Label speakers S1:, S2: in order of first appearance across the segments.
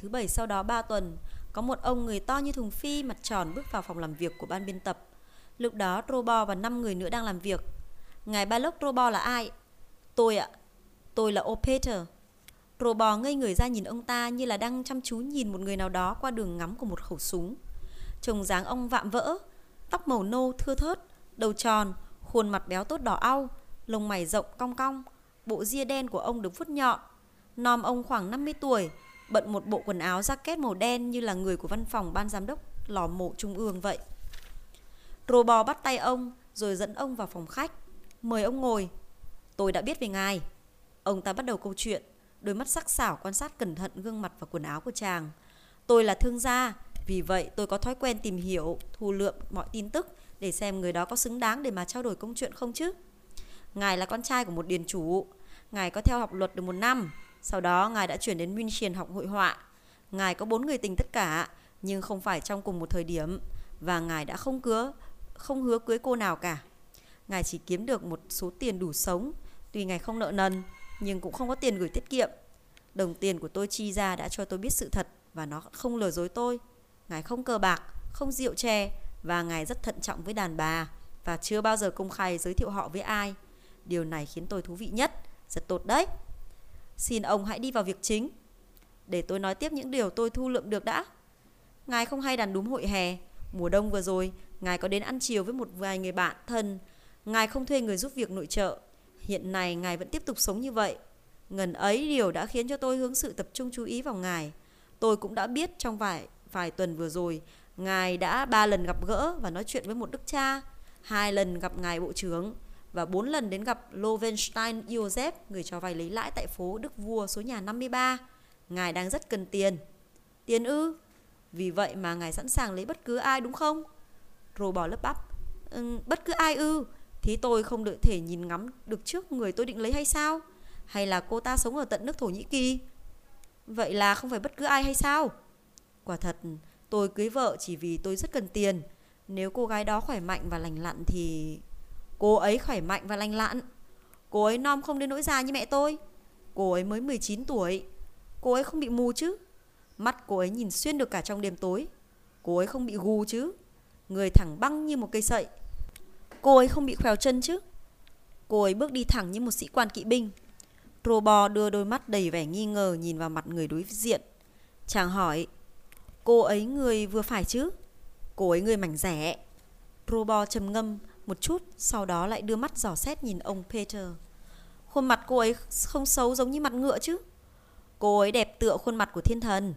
S1: Thứ bảy sau đó 3 tuần, có một ông người to như thùng phi, mặt tròn bước vào phòng làm việc của ban biên tập. Lúc đó Robo và 5 người nữa đang làm việc. Ngài ba lốc Robo là ai? Tôi ạ. Tôi là Opeter. Robo ngây người ra nhìn ông ta như là đang chăm chú nhìn một người nào đó qua đường ngắm của một khẩu súng. Trông dáng ông vạm vỡ, tóc màu nâu thưa thớt, đầu tròn, khuôn mặt béo tốt đỏ au, lông mày rộng cong cong, bộ ria đen của ông được vuốt nhọn. Nòm ông khoảng 50 tuổi, bận một bộ quần áo jacket màu đen như là người của văn phòng ban giám đốc lò mổ trung ương vậy. Rô bò bắt tay ông rồi dẫn ông vào phòng khách. Mời ông ngồi. Tôi đã biết về ngài. Ông ta bắt đầu câu chuyện, đôi mắt sắc sảo quan sát cẩn thận gương mặt và quần áo của chàng. Tôi là thương gia, vì vậy tôi có thói quen tìm hiểu, thu lượm mọi tin tức để xem người đó có xứng đáng để mà trao đổi công chuyện không chứ. Ngài là con trai của một điền chủ. Ngài có theo học luật được một năm. Sau đó ngài đã chuyển đến München học hội họa. Ngài có bốn người tình tất cả, nhưng không phải trong cùng một thời điểm. Và ngài đã không cứa, không hứa cưới cô nào cả. Ngài chỉ kiếm được một số tiền đủ sống. Tuy ngài không nợ nần, nhưng cũng không có tiền gửi tiết kiệm. Đồng tiền của tôi chi ra đã cho tôi biết sự thật và nó không lừa dối tôi. Ngài không cờ bạc, không rượu chè và ngài rất thận trọng với đàn bà và chưa bao giờ công khai giới thiệu họ với ai. Điều này khiến tôi thú vị nhất, rất tốt đấy. Xin ông hãy đi vào việc chính. Để tôi nói tiếp những điều tôi thu lượm được đã. Ngài không hay đàn đúm hội hè. Mùa đông vừa rồi, Ngài có đến ăn chiều với một vài người bạn thân. Ngài không thuê người giúp việc nội trợ. Hiện nay Ngài vẫn tiếp tục sống như vậy. Ngần ấy điều đã khiến cho tôi hướng sự tập trung chú ý vào Ngài. Tôi cũng đã biết trong vài vài tuần vừa rồi, Ngài đã ba lần gặp gỡ và nói chuyện với một đức cha, hai lần gặp Ngài Bộ trưởng và bốn lần đến gặp Lovenstein Joseph, người cho vay lấy lãi tại phố Đức Vua số nhà 53. Ngài đang rất cần tiền. Tiền ư? Vì vậy mà ngài sẵn sàng lấy bất cứ ai đúng không? Rô bò lấp bắp. Ừ, bất cứ ai ư? Thì tôi không được thể nhìn ngắm được trước người tôi định lấy hay sao? Hay là cô ta sống ở tận nước Thổ Nhĩ Kỳ? Vậy là không phải bất cứ ai hay sao? Quả thật, tôi cưới vợ chỉ vì tôi rất cần tiền. Nếu cô gái đó khỏe mạnh và lành lặn thì... Cô ấy khỏe mạnh và lành lặn. Cô ấy non không đến nỗi già như mẹ tôi. Cô ấy mới 19 tuổi. Cô ấy không bị mù chứ. Mắt cô ấy nhìn xuyên được cả trong đêm tối. Cô ấy không bị gù chứ. Người thẳng băng như một cây sậy. Cô ấy không bị khèo chân chứ. Cô ấy bước đi thẳng như một sĩ quan kỵ binh. Robo đưa đôi mắt đầy vẻ nghi ngờ nhìn vào mặt người đối diện. Chàng hỏi, cô ấy người vừa phải chứ? Cô ấy người mảnh rẻ. Robo trầm ngâm một chút, sau đó lại đưa mắt dò xét nhìn ông Peter. Khuôn mặt cô ấy không xấu giống như mặt ngựa chứ. Cô ấy đẹp tựa khuôn mặt của thiên thần.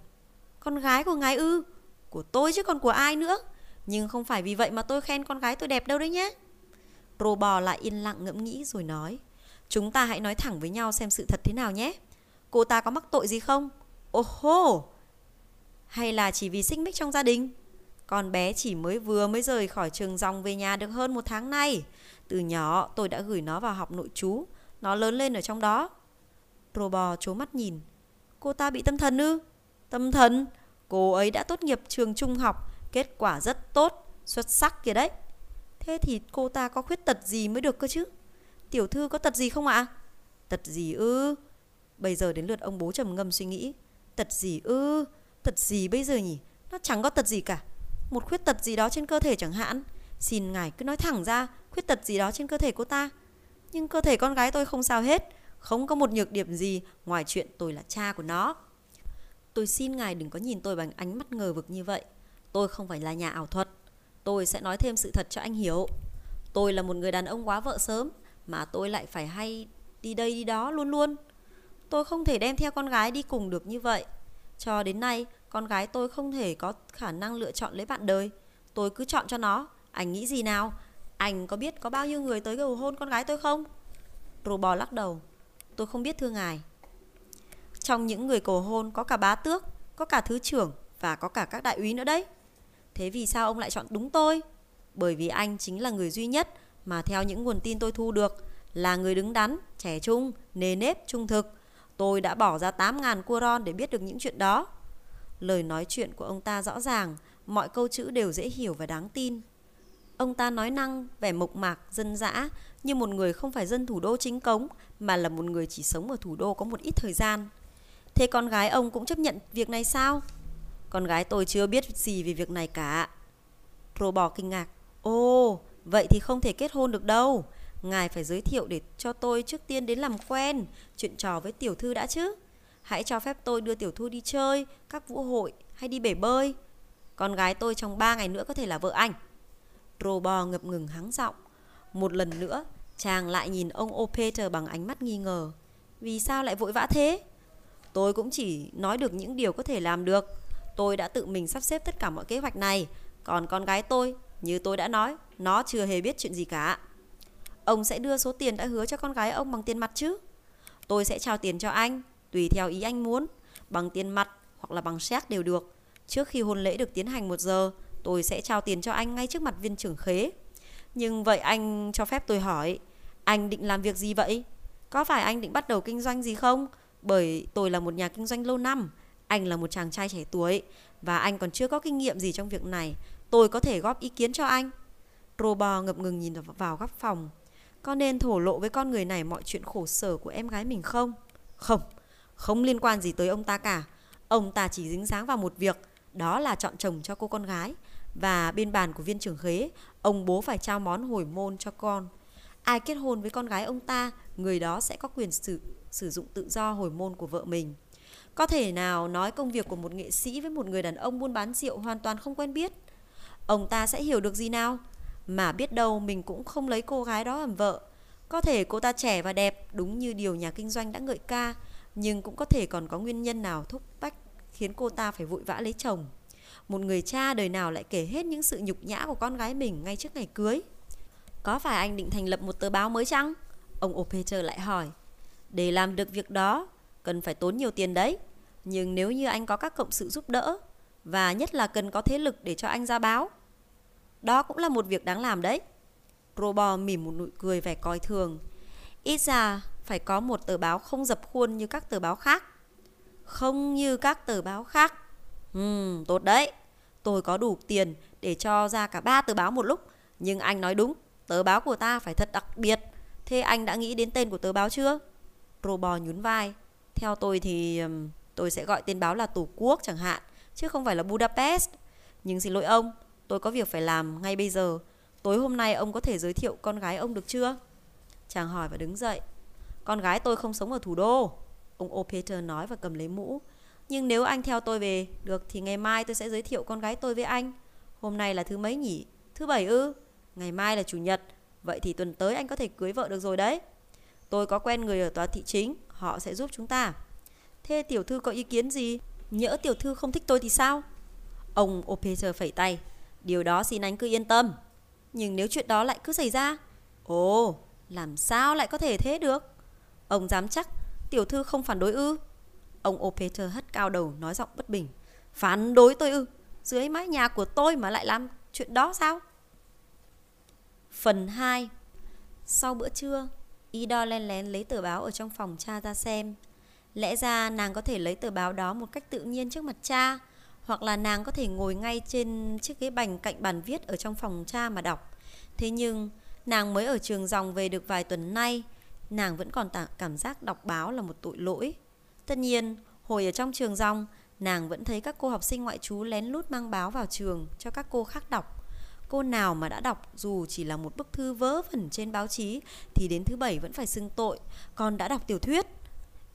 S1: Con gái của ngài ư? Của tôi chứ còn của ai nữa? Nhưng không phải vì vậy mà tôi khen con gái tôi đẹp đâu đấy nhé. Rô bò lại yên lặng ngẫm nghĩ rồi nói. Chúng ta hãy nói thẳng với nhau xem sự thật thế nào nhé. Cô ta có mắc tội gì không? Ồ hô! Hay là chỉ vì xích mích trong gia đình? Con bé chỉ mới vừa mới rời khỏi trường dòng về nhà được hơn một tháng nay. Từ nhỏ, tôi đã gửi nó vào học nội chú Nó lớn lên ở trong đó. Rô bò chố mắt nhìn. Cô ta bị tâm thần ư? Tâm thần? Cô ấy đã tốt nghiệp trường trung học. Kết quả rất tốt. Xuất sắc kìa đấy. Thế thì cô ta có khuyết tật gì mới được cơ chứ? Tiểu thư có tật gì không ạ? Tật gì ư? Bây giờ đến lượt ông bố trầm ngâm suy nghĩ. Tật gì ư? Tật gì bây giờ nhỉ? Nó chẳng có tật gì cả. Một khuyết tật gì đó trên cơ thể chẳng hạn. Xin ngài cứ nói thẳng ra khuyết tật gì đó trên cơ thể cô ta. Nhưng cơ thể con gái tôi không sao hết. Không có một nhược điểm gì ngoài chuyện tôi là cha của nó. Tôi xin ngài đừng có nhìn tôi bằng ánh mắt ngờ vực như vậy. Tôi không phải là nhà ảo thuật. Tôi sẽ nói thêm sự thật cho anh hiểu. Tôi là một người đàn ông quá vợ sớm mà tôi lại phải hay đi đây đi đó luôn luôn. Tôi không thể đem theo con gái đi cùng được như vậy. Cho đến nay, con gái tôi không thể có khả năng lựa chọn lấy bạn đời. Tôi cứ chọn cho nó. Anh nghĩ gì nào? Anh có biết có bao nhiêu người tới cầu hôn con gái tôi không? Rô bò lắc đầu. Tôi không biết thưa ngài. Trong những người cầu hôn có cả bá tước, có cả thứ trưởng và có cả các đại úy nữa đấy. Thế vì sao ông lại chọn đúng tôi? Bởi vì anh chính là người duy nhất mà theo những nguồn tin tôi thu được là người đứng đắn, trẻ trung, nề nếp, trung thực. Tôi đã bỏ ra 8.000 curon để biết được những chuyện đó. Lời nói chuyện của ông ta rõ ràng, mọi câu chữ đều dễ hiểu và đáng tin. Ông ta nói năng, vẻ mộc mạc, dân dã, như một người không phải dân thủ đô chính cống, mà là một người chỉ sống ở thủ đô có một ít thời gian. Thế con gái ông cũng chấp nhận việc này sao? Con gái tôi chưa biết gì về việc này cả. Rô bò kinh ngạc. Ồ, vậy thì không thể kết hôn được đâu. Ngài phải giới thiệu để cho tôi trước tiên đến làm quen, chuyện trò với tiểu thư đã chứ. Hãy cho phép tôi đưa tiểu thư đi chơi, các vũ hội hay đi bể bơi. Con gái tôi trong 3 ngày nữa có thể là vợ anh. Rô bò ngập ngừng hắng giọng. Một lần nữa, chàng lại nhìn ông O'Peter bằng ánh mắt nghi ngờ. Vì sao lại vội vã thế? Tôi cũng chỉ nói được những điều có thể làm được. Tôi đã tự mình sắp xếp tất cả mọi kế hoạch này. Còn con gái tôi, như tôi đã nói, nó chưa hề biết chuyện gì cả. Ông sẽ đưa số tiền đã hứa cho con gái ông bằng tiền mặt chứ? Tôi sẽ trao tiền cho anh, tùy theo ý anh muốn, bằng tiền mặt hoặc là bằng séc đều được. Trước khi hôn lễ được tiến hành một giờ, tôi sẽ trao tiền cho anh ngay trước mặt viên trưởng khế. Nhưng vậy anh cho phép tôi hỏi, anh định làm việc gì vậy? Có phải anh định bắt đầu kinh doanh gì không? Bởi tôi là một nhà kinh doanh lâu năm, anh là một chàng trai trẻ tuổi và anh còn chưa có kinh nghiệm gì trong việc này. Tôi có thể góp ý kiến cho anh. Robo ngập ngừng nhìn vào góc phòng. Có nên thổ lộ với con người này mọi chuyện khổ sở của em gái mình không? Không, không liên quan gì tới ông ta cả. Ông ta chỉ dính dáng vào một việc, đó là chọn chồng cho cô con gái. Và bên bàn của viên trưởng khế, ông bố phải trao món hồi môn cho con. Ai kết hôn với con gái ông ta, người đó sẽ có quyền sử, sử dụng tự do hồi môn của vợ mình. Có thể nào nói công việc của một nghệ sĩ với một người đàn ông buôn bán rượu hoàn toàn không quen biết? Ông ta sẽ hiểu được gì nào? Mà biết đâu mình cũng không lấy cô gái đó làm vợ. Có thể cô ta trẻ và đẹp đúng như điều nhà kinh doanh đã ngợi ca, nhưng cũng có thể còn có nguyên nhân nào thúc bách khiến cô ta phải vội vã lấy chồng. Một người cha đời nào lại kể hết những sự nhục nhã của con gái mình ngay trước ngày cưới. Có phải anh định thành lập một tờ báo mới chăng? Ông O'Peter lại hỏi. Để làm được việc đó, cần phải tốn nhiều tiền đấy. Nhưng nếu như anh có các cộng sự giúp đỡ, và nhất là cần có thế lực để cho anh ra báo, đó cũng là một việc đáng làm đấy. Robo mỉm một nụ cười vẻ coi thường. Ít ra phải có một tờ báo không dập khuôn như các tờ báo khác. Không như các tờ báo khác. Ừm, tốt đấy. Tôi có đủ tiền để cho ra cả ba tờ báo một lúc. Nhưng anh nói đúng, tờ báo của ta phải thật đặc biệt. Thế anh đã nghĩ đến tên của tờ báo chưa? Robo nhún vai. Theo tôi thì tôi sẽ gọi tên báo là Tổ quốc chẳng hạn, chứ không phải là Budapest. Nhưng xin lỗi ông, tôi có việc phải làm ngay bây giờ. Tối hôm nay ông có thể giới thiệu con gái ông được chưa? Chàng hỏi và đứng dậy. Con gái tôi không sống ở thủ đô. Ông O'Peter nói và cầm lấy mũ. Nhưng nếu anh theo tôi về được thì ngày mai tôi sẽ giới thiệu con gái tôi với anh. Hôm nay là thứ mấy nhỉ? Thứ bảy ư? Ngày mai là chủ nhật. Vậy thì tuần tới anh có thể cưới vợ được rồi đấy. Tôi có quen người ở tòa thị chính, họ sẽ giúp chúng ta. Thế tiểu thư có ý kiến gì? Nhỡ tiểu thư không thích tôi thì sao? Ông O'Peter phẩy tay. Điều đó xin anh cứ yên tâm. Nhưng nếu chuyện đó lại cứ xảy ra Ồ làm sao lại có thể thế được Ông dám chắc Tiểu thư không phản đối ư? Ông O'Peter hất cao đầu nói giọng bất bình. Phản đối tôi ư? Dưới mái nhà của tôi mà lại làm chuyện đó sao? Phần 2 Sau bữa trưa Ida len lén lấy tờ báo ở trong phòng cha ra xem. Lẽ ra nàng có thể lấy tờ báo đó một cách tự nhiên trước mặt cha hoặc là nàng có thể ngồi ngay trên chiếc ghế bành cạnh bàn viết ở trong phòng cha mà đọc. Thế nhưng, nàng mới ở trường dòng về được vài tuần nay, nàng vẫn còn cảm giác đọc báo là một tội lỗi. Tất nhiên, hồi ở trong trường rong, nàng vẫn thấy các cô học sinh ngoại trú lén lút mang báo vào trường cho các cô khác đọc. Cô nào mà đã đọc dù chỉ là một bức thư vớ vẩn trên báo chí thì đến thứ bảy vẫn phải xưng tội, còn đã đọc tiểu thuyết.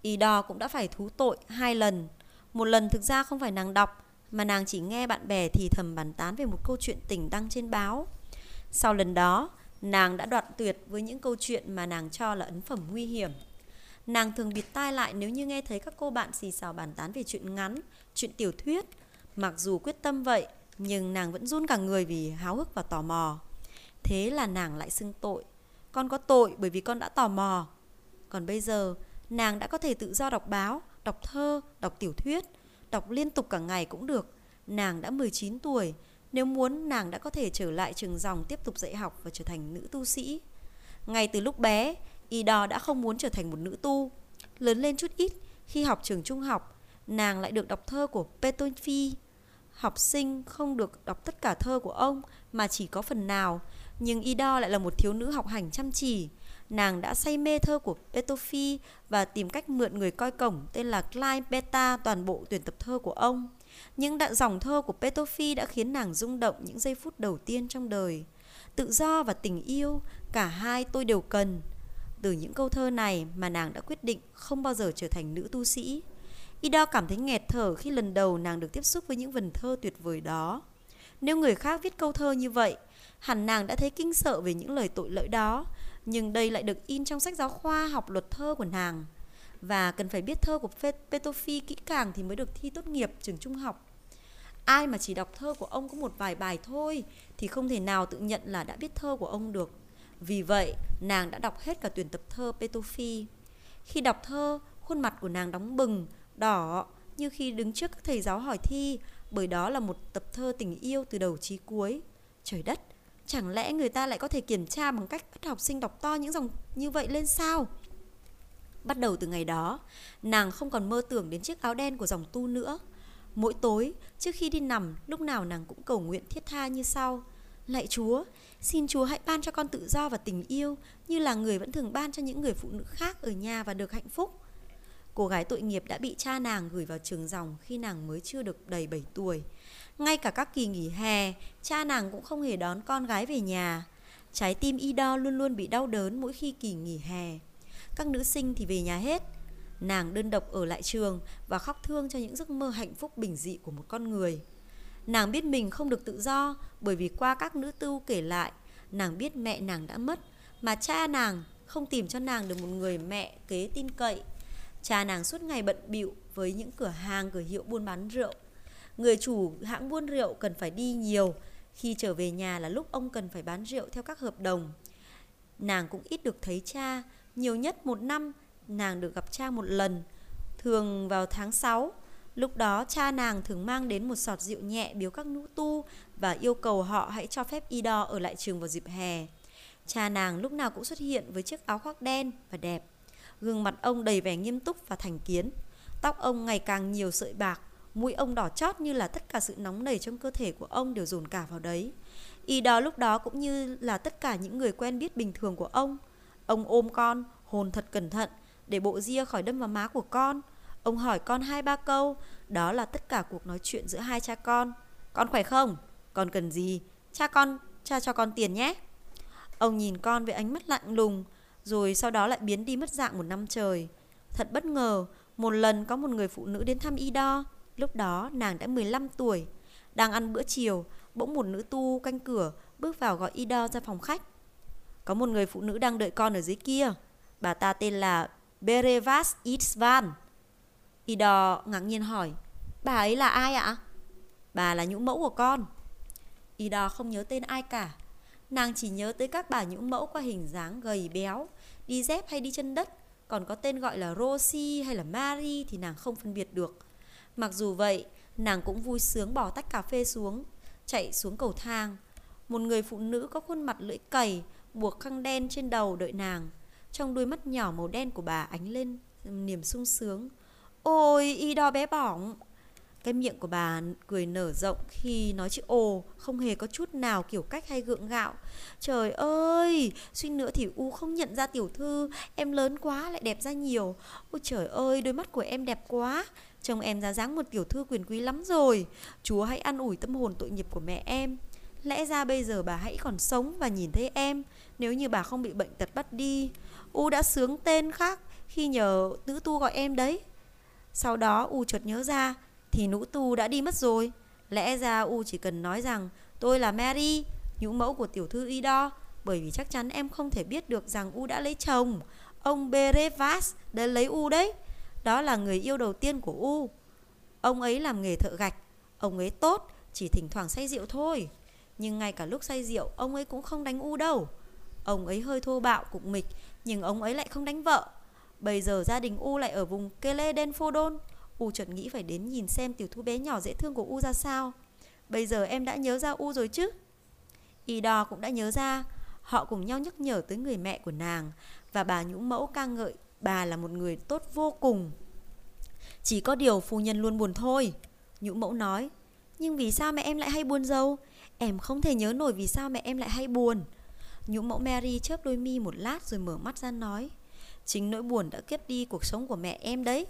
S1: Y đo cũng đã phải thú tội hai lần. Một lần thực ra không phải nàng đọc mà nàng chỉ nghe bạn bè thì thầm bàn tán về một câu chuyện tình đăng trên báo. Sau lần đó, nàng đã đoạn tuyệt với những câu chuyện mà nàng cho là ấn phẩm nguy hiểm. Nàng thường bịt tai lại nếu như nghe thấy các cô bạn xì xào bàn tán về chuyện ngắn, chuyện tiểu thuyết. Mặc dù quyết tâm vậy, nhưng nàng vẫn run cả người vì háo hức và tò mò. Thế là nàng lại xưng tội. Con có tội bởi vì con đã tò mò. Còn bây giờ, nàng đã có thể tự do đọc báo, đọc thơ, đọc tiểu thuyết đọc liên tục cả ngày cũng được. Nàng đã 19 tuổi, nếu muốn nàng đã có thể trở lại trường dòng tiếp tục dạy học và trở thành nữ tu sĩ. Ngay từ lúc bé, Ida đã không muốn trở thành một nữ tu. Lớn lên chút ít, khi học trường trung học, nàng lại được đọc thơ của Petronfi. Học sinh không được đọc tất cả thơ của ông mà chỉ có phần nào, nhưng Ida lại là một thiếu nữ học hành chăm chỉ. nàng đã say mê thơ của Petofi và tìm cách mượn người coi cổng tên là Klein Beta toàn bộ tuyển tập thơ của ông. Những đoạn dòng thơ của Petofi đã khiến nàng rung động những giây phút đầu tiên trong đời. Tự do và tình yêu, cả hai tôi đều cần. Từ những câu thơ này mà nàng đã quyết định không bao giờ trở thành nữ tu sĩ. Ida cảm thấy nghẹt thở khi lần đầu nàng được tiếp xúc với những vần thơ tuyệt vời đó. Nếu người khác viết câu thơ như vậy, hẳn nàng đã thấy kinh sợ về những lời tội lỗi đó, nhưng đây lại được in trong sách giáo khoa học luật thơ của nàng. Và cần phải biết thơ của Petofi kỹ càng thì mới được thi tốt nghiệp trường trung học. Ai mà chỉ đọc thơ của ông có một vài bài thôi thì không thể nào tự nhận là đã biết thơ của ông được. Vì vậy, nàng đã đọc hết cả tuyển tập thơ Petofi. Khi đọc thơ, khuôn mặt của nàng đóng bừng, đỏ như khi đứng trước các thầy giáo hỏi thi, bởi đó là một tập thơ tình yêu từ đầu chí cuối. Trời đất, chẳng lẽ người ta lại có thể kiểm tra bằng cách bắt học sinh đọc to những dòng như vậy lên sao? Bắt đầu từ ngày đó, nàng không còn mơ tưởng đến chiếc áo đen của dòng tu nữa. Mỗi tối, trước khi đi nằm, lúc nào nàng cũng cầu nguyện thiết tha như sau. Lạy Chúa, xin Chúa hãy ban cho con tự do và tình yêu như là người vẫn thường ban cho những người phụ nữ khác ở nhà và được hạnh phúc. Cô gái tội nghiệp đã bị cha nàng gửi vào trường dòng khi nàng mới chưa được đầy 7 tuổi. Ngay cả các kỳ nghỉ hè, cha nàng cũng không hề đón con gái về nhà. Trái tim Ida luôn luôn bị đau đớn mỗi khi kỳ nghỉ hè. Các nữ sinh thì về nhà hết. Nàng đơn độc ở lại trường và khóc thương cho những giấc mơ hạnh phúc bình dị của một con người. Nàng biết mình không được tự do bởi vì qua các nữ tu kể lại, nàng biết mẹ nàng đã mất mà cha nàng không tìm cho nàng được một người mẹ kế tin cậy. Cha nàng suốt ngày bận bịu với những cửa hàng cửa hiệu buôn bán rượu. Người chủ hãng buôn rượu cần phải đi nhiều, khi trở về nhà là lúc ông cần phải bán rượu theo các hợp đồng. Nàng cũng ít được thấy cha, nhiều nhất một năm nàng được gặp cha một lần, thường vào tháng 6. Lúc đó cha nàng thường mang đến một sọt rượu nhẹ biếu các nữ tu và yêu cầu họ hãy cho phép y đo ở lại trường vào dịp hè. Cha nàng lúc nào cũng xuất hiện với chiếc áo khoác đen và đẹp. Gương mặt ông đầy vẻ nghiêm túc và thành kiến. Tóc ông ngày càng nhiều sợi bạc, mũi ông đỏ chót như là tất cả sự nóng nảy trong cơ thể của ông đều dồn cả vào đấy. y đo lúc đó cũng như là tất cả những người quen biết bình thường của ông. Ông ôm con, hồn thật cẩn thận, để bộ ria khỏi đâm vào má của con. Ông hỏi con hai ba câu, đó là tất cả cuộc nói chuyện giữa hai cha con. Con khỏe không? Con cần gì? Cha con, cha cho con tiền nhé. Ông nhìn con với ánh mắt lạnh lùng, rồi sau đó lại biến đi mất dạng một năm trời. Thật bất ngờ, một lần có một người phụ nữ đến thăm y đo, Lúc đó nàng đã 15 tuổi. Đang ăn bữa chiều, bỗng một nữ tu canh cửa bước vào gọi y đo ra phòng khách. Có một người phụ nữ đang đợi con ở dưới kia. Bà ta tên là Berevas Isvan. Ido ngạc nhiên hỏi, bà ấy là ai ạ? Bà là nhũ mẫu của con. Ido không nhớ tên ai cả. Nàng chỉ nhớ tới các bà nhũ mẫu có hình dáng gầy béo, đi dép hay đi chân đất, còn có tên gọi là Rosie hay là Marie thì nàng không phân biệt được. Mặc dù vậy, nàng cũng vui sướng bỏ tách cà phê xuống, chạy xuống cầu thang. Một người phụ nữ có khuôn mặt lưỡi cầy, buộc khăn đen trên đầu đợi nàng. Trong đôi mắt nhỏ màu đen của bà ánh lên ừ, niềm sung sướng. Ôi, y đo bé bỏng. Cái miệng của bà cười nở rộng khi nói chữ ồ, không hề có chút nào kiểu cách hay gượng gạo. Trời ơi, suy nữa thì U không nhận ra tiểu thư, em lớn quá lại đẹp ra nhiều. Ôi trời ơi, đôi mắt của em đẹp quá. Trông em ra dáng một tiểu thư quyền quý lắm rồi. Chúa hãy an ủi tâm hồn tội nghiệp của mẹ em. Lẽ ra bây giờ bà hãy còn sống và nhìn thấy em, nếu như bà không bị bệnh tật bắt đi. U đã sướng tên khác khi nhờ nữ tu gọi em đấy. Sau đó U chợt nhớ ra thì nữ tu đã đi mất rồi. Lẽ ra U chỉ cần nói rằng tôi là Mary, nhũ mẫu của tiểu thư Ido, bởi vì chắc chắn em không thể biết được rằng U đã lấy chồng. Ông Berevas đã lấy U đấy. Đó là người yêu đầu tiên của U. Ông ấy làm nghề thợ gạch. Ông ấy tốt, chỉ thỉnh thoảng say rượu thôi. Nhưng ngay cả lúc say rượu, ông ấy cũng không đánh U đâu. Ông ấy hơi thô bạo, cục mịch, nhưng ông ấy lại không đánh vợ. Bây giờ gia đình U lại ở vùng Kele Denfodon. U chợt nghĩ phải đến nhìn xem tiểu thu bé nhỏ dễ thương của U ra sao. Bây giờ em đã nhớ ra U rồi chứ? Y đo cũng đã nhớ ra. Họ cùng nhau nhắc nhở tới người mẹ của nàng và bà nhũ mẫu ca ngợi bà là một người tốt vô cùng. Chỉ có điều phu nhân luôn buồn thôi. Nhũ mẫu nói. Nhưng vì sao mẹ em lại hay buồn dâu? Em không thể nhớ nổi vì sao mẹ em lại hay buồn. Nhũ mẫu Mary chớp đôi mi một lát rồi mở mắt ra nói, Chính nỗi buồn đã kiếp đi cuộc sống của mẹ em đấy.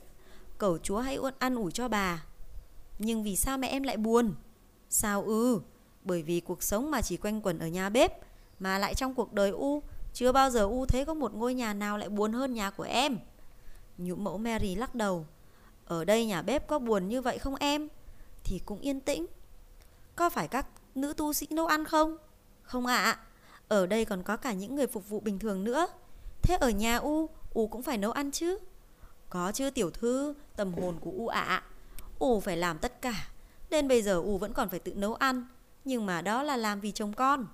S1: Cầu chúa hãy ăn ủi cho bà. Nhưng vì sao mẹ em lại buồn? Sao ư? Bởi vì cuộc sống mà chỉ quanh quẩn ở nhà bếp, Mà lại trong cuộc đời U, Chưa bao giờ U thấy có một ngôi nhà nào lại buồn hơn nhà của em. Nhũ mẫu Mary lắc đầu, Ở đây nhà bếp có buồn như vậy không em? Thì cũng yên tĩnh. Có phải các nữ tu sĩ nấu ăn không? Không ạ. À, Ở đây còn có cả những người phục vụ bình thường nữa. Thế ở nhà U U cũng phải nấu ăn chứ? Có chứ tiểu thư Tâm hồn của U ạ. À. U phải làm tất cả nên bây giờ U vẫn còn phải tự nấu ăn. Nhưng mà đó là làm vì chồng con.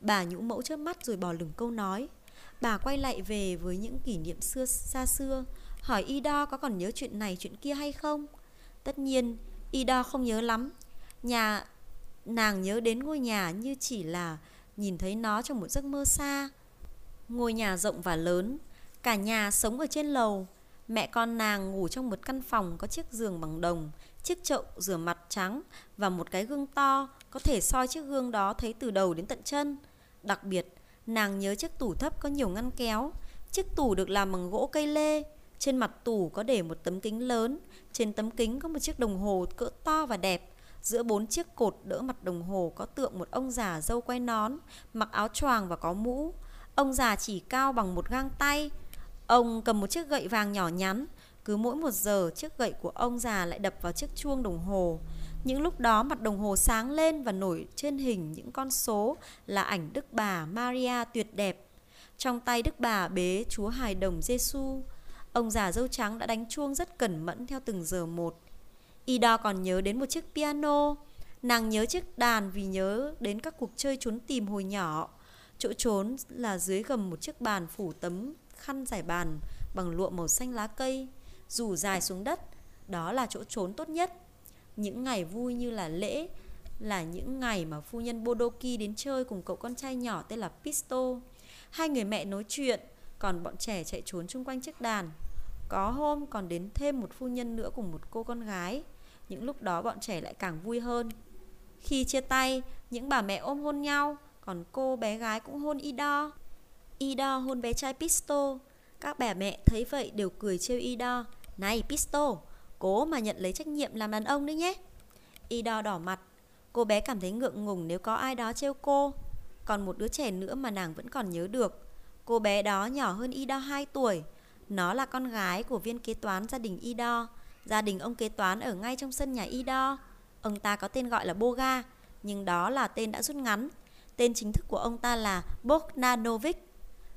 S1: Bà nhũ mẫu chớp mắt rồi bỏ lửng câu nói. Bà quay lại về với những kỷ niệm xưa xa xưa Hỏi Y Đo có còn nhớ chuyện này chuyện kia hay không? Tất nhiên Y Đo không nhớ lắm. Nhà nàng nhớ đến ngôi nhà như chỉ là Nhìn thấy nó trong một giấc mơ xa. Ngôi nhà rộng và lớn, Cả nhà sống ở trên lầu. Mẹ con nàng ngủ trong một căn phòng có chiếc giường bằng đồng, Chiếc chậu rửa mặt trắng Và một cái gương to Có thể soi chiếc gương đó thấy từ đầu đến tận chân. Đặc biệt, Nàng nhớ chiếc tủ thấp có nhiều ngăn kéo. Chiếc tủ được làm bằng gỗ cây lê. Trên mặt tủ có để một tấm kính lớn. Trên tấm kính có một chiếc đồng hồ cỡ to và đẹp. Giữa bốn chiếc cột đỡ mặt đồng hồ có tượng một ông già dâu quay nón, Mặc áo choàng và có mũ Ông già chỉ cao bằng một gang tay Ông cầm một chiếc gậy vàng nhỏ nhắn Cứ mỗi một giờ, chiếc gậy của ông già lại đập vào chiếc chuông đồng hồ những lúc đó, mặt đồng hồ sáng lên và nổi trên hình những con số là ảnh Đức bà Maria tuyệt đẹp. Trong tay Đức bà bế Chúa Hài Đồng Giêsu. Ông già dâu trắng đã đánh chuông rất cẩn mẫn theo từng giờ một. Ida còn nhớ đến một chiếc piano. Nàng nhớ chiếc đàn vì nhớ đến các cuộc chơi trốn tìm hồi nhỏ. Chỗ trốn là dưới gầm một chiếc bàn phủ tấm khăn giải bàn bằng lụa màu xanh lá cây, rủ dài xuống đất. Đó là chỗ trốn tốt nhất. Những ngày vui như là lễ là những ngày mà phu nhân Bodoki đến chơi cùng cậu con trai nhỏ tên là Pisto. Hai người mẹ nói chuyện, còn bọn trẻ chạy trốn chung quanh chiếc đàn. Có hôm còn đến thêm một phu nhân nữa cùng một cô con gái. Những lúc đó bọn trẻ lại càng vui hơn. Khi chia tay, những bà mẹ ôm hôn nhau, còn cô bé gái cũng hôn Ida. Ida hôn bé trai Pisto. Các bà mẹ thấy vậy đều cười trêu Ida. Này Pisto, Cố mà nhận lấy trách nhiệm làm đàn ông đấy nhé Ida đỏ mặt Cô bé cảm thấy ngượng ngùng nếu có ai đó trêu cô Còn một đứa trẻ nữa mà nàng vẫn còn nhớ được Cô bé đó nhỏ hơn Ida 2 tuổi Nó là con gái của viên kế toán gia đình Ida Gia đình ông kế toán ở ngay trong sân nhà Ida Ông ta có tên gọi là Boga Nhưng đó là tên đã rút ngắn. Tên chính thức của ông ta là Bogdanovic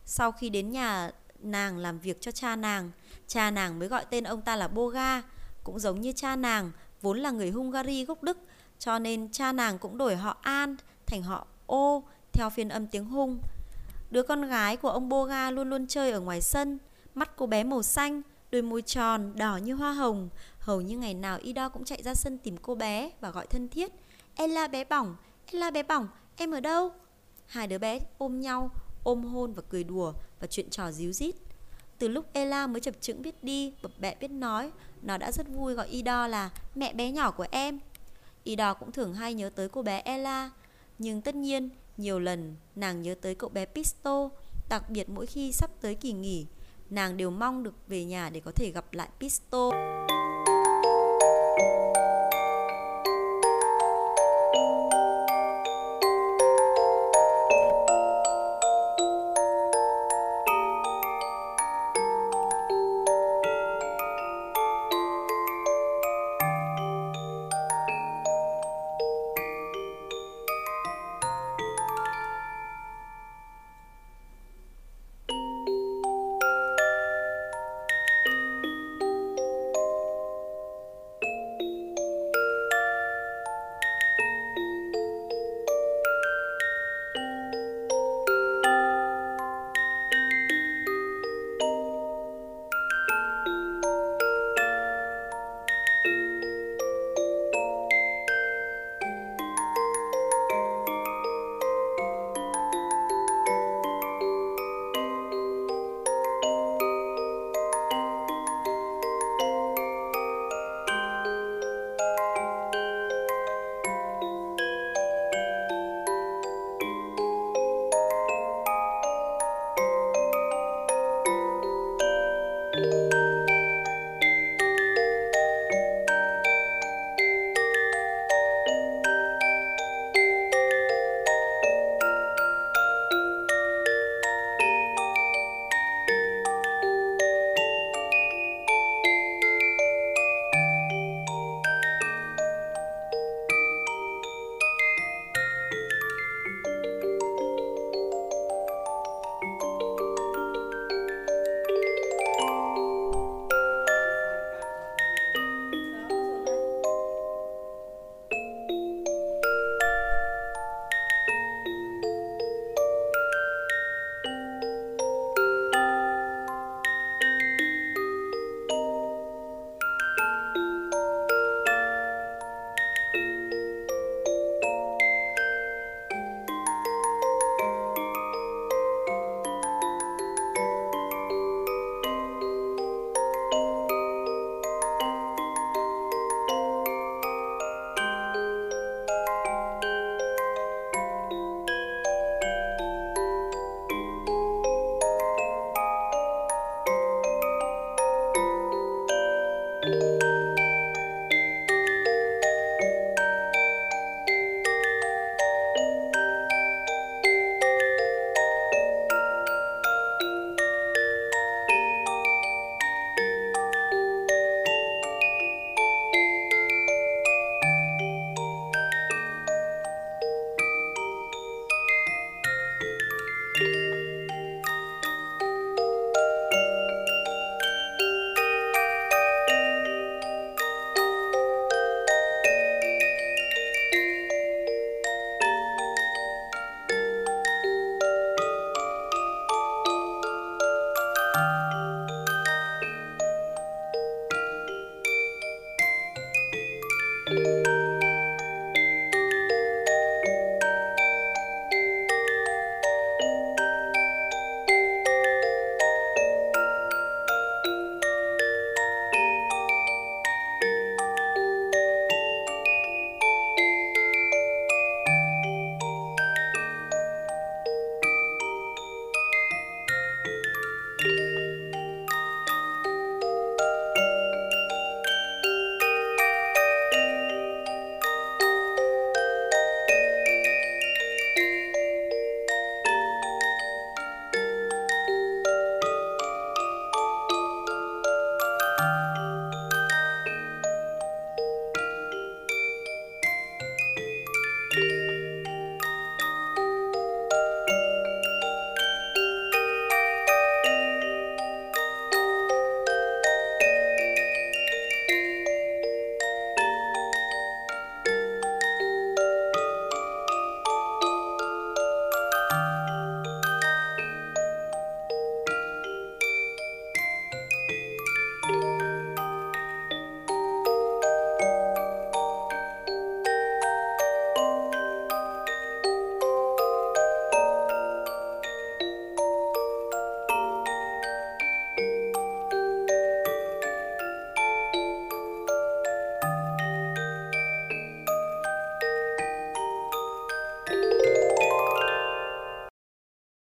S1: Sau khi đến nhà nàng làm việc cho cha nàng Cha nàng mới gọi tên ông ta là Boga cũng giống như cha nàng, vốn là người Hungary gốc Đức, cho nên cha nàng cũng đổi họ An thành họ Ô theo phiên âm tiếng Hung. Đứa con gái của ông Boga luôn luôn chơi ở ngoài sân, mắt cô bé màu xanh, đôi môi tròn, đỏ như hoa hồng. Hầu như ngày nào Ida cũng chạy ra sân tìm cô bé và gọi thân thiết. Ella bé bỏng, Ella bé bỏng, em ở đâu? Hai đứa bé ôm nhau, ôm hôn và cười đùa và chuyện trò díu dít. Từ lúc Ella mới chập chững biết đi, bập bẹ biết nói, nó đã rất vui gọi Ido là mẹ bé nhỏ của em. Ido cũng thường hay nhớ tới cô bé Ella, nhưng tất nhiên nhiều lần nàng nhớ tới cậu bé Pisto, đặc biệt mỗi khi sắp tới kỳ nghỉ, nàng đều mong được về nhà để có thể gặp lại Pisto.